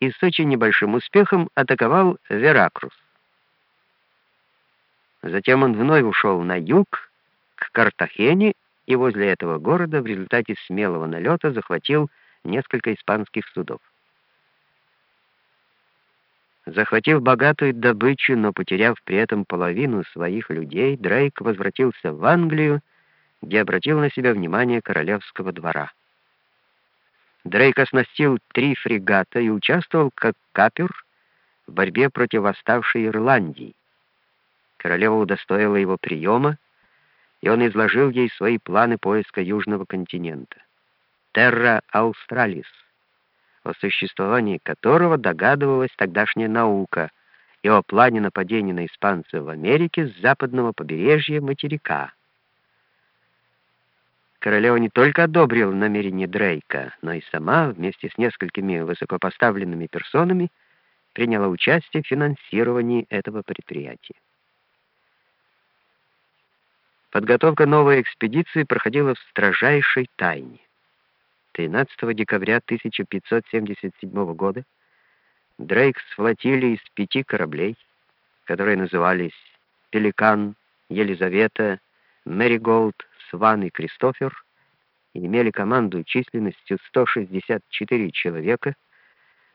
и с очень небольшим успехом атаковал Веракрус. Затем он вновь ушел на юг, к Картахене, и возле этого города в результате смелого налета захватил несколько испанских судов. Захватив богатую добычу, но потеряв при этом половину своих людей, Дрейк возвратился в Англию, где обратил на себя внимание королевского двора. Дрейк оснастил три фрегата и участвовал как капер в борьбе против восставшей Ирландии. Королева удостоила его приема, и он изложил ей свои планы поиска Южного континента. Терра Аустралис, о существовании которого догадывалась тогдашняя наука, и о плане нападения на испанцев в Америке с западного побережья материка. Королева не только одобрила намерение Дрейка, но и сама, вместе с несколькими высокопоставленными персонами, приняла участие в финансировании этого предприятия. Подготовка новой экспедиции проходила в строжайшей тайне. 13 декабря 1577 года Дрейк с флотилией из пяти кораблей, которые назывались «Пеликан», «Елизавета», «Мэриголд», «Сван» и «Кристофер», и имели команду численностью 164 человека,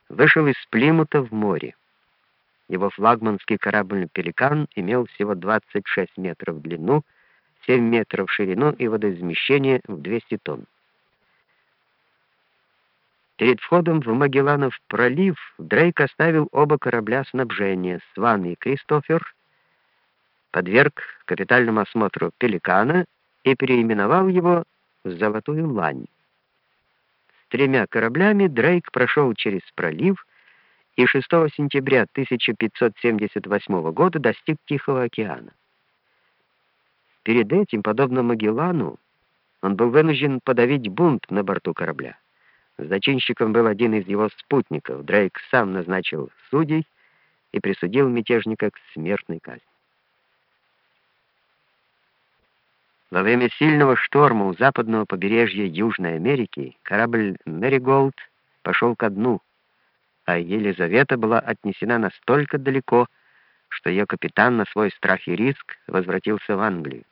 вышел из Плимута в море. Его флагманский корабль «Пеликан» имел всего 26 метров в длину, 7 метров в ширину и водоизмещение в 200 тонн. Перед входом в Магелланов пролив Дрейк оставил оба корабля снабжения, Сван и Кристофер, подверг капитальному осмотру Пеликана и переименовал его в Золотую Лань. Тремя кораблями Дрейк прошел через пролив и 6 сентября 1578 года достиг Тихого океана. Перед этим, подобно Магеллану, он был вынужден подавить бунт на борту корабля. Зачинщиком был один из его спутников. Дрейк сам назначил судей и присудил мятежника к смертной казни. Во время сильного шторма у западного побережья Южной Америки корабль «Мэриголд» пошел ко дну, а Елизавета была отнесена настолько далеко, что ее капитан на свой страх и риск возвратился в Англию.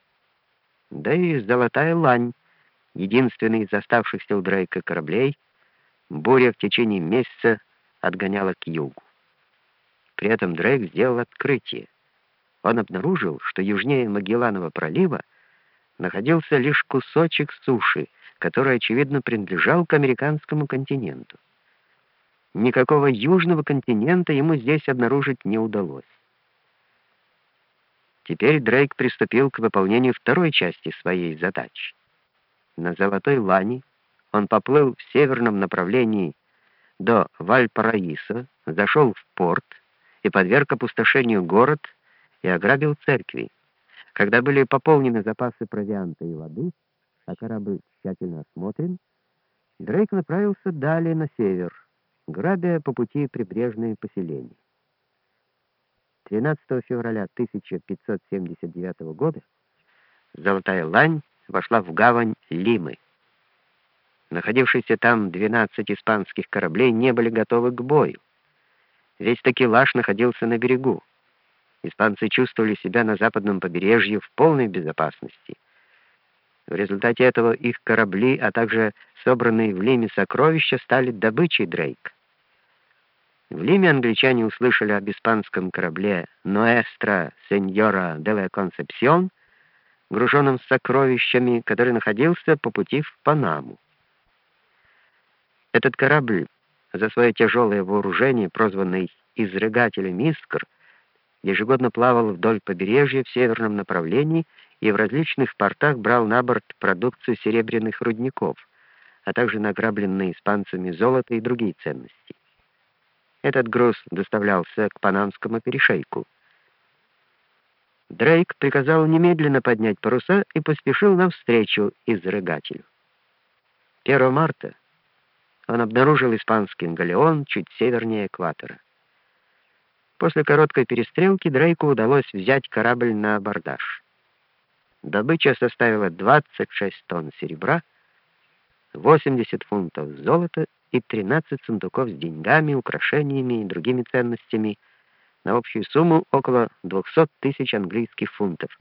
Да и «Золотая лань», единственный из оставшихся у Дрейка кораблей, буря в течение месяца отгоняла к югу. При этом Дрейк сделал открытие. Он обнаружил, что южнее Магелланова пролива находился лишь кусочек суши, который, очевидно, принадлежал к американскому континенту. Никакого южного континента ему здесь обнаружить не удалось. Теперь Дрейк приступил к выполнению второй части своей задачи. На Золотой Лане он поплыл в северном направлении до Вальпараисо, зашел в порт и подверг опустошению город и ограбил церкви. Когда были пополнены запасы провианта и воды, а корабль тщательно осмотрен, Дрейк направился далее на север, грабя по пути прибрежные поселения. 13 февраля 1579 года Золотая Лань вошла в гавань Лимы. Находившиеся там 12 испанских кораблей не были готовы к бою. Весь такелаж находился на берегу. Испанцы чувствовали себя на западном побережье в полной безопасности. В результате этого их корабли, а также собранные в Лиме сокровища стали добычей Дрейка. В Лиме англичане услышали об испанском корабле «Ноэстра Сеньора де ла Консепсион», груженном сокровищами, который находился по пути в Панаму. Этот корабль за свое тяжелое вооружение, прозванный «изрыгателем искр», ежегодно плавал вдоль побережья в северном направлении и в различных портах брал на борт продукцию серебряных рудников, а также награбленные испанцами золото и другие ценности. Этот груз доставлялся к Панамскому перешейку. Дрейк приказал немедленно поднять паруса и поспешил навстречу изрыгателю. 1 марта он обнаружил испанский галеон чуть севернее экватора. После короткой перестрелки Дрейку удалось взять корабль на абордаж. Добыча составила 26 тонн серебра, 80 фунтов золота и 13 сундуков с деньгами, украшениями и другими ценностями на общую сумму около 200 тысяч английских фунтов.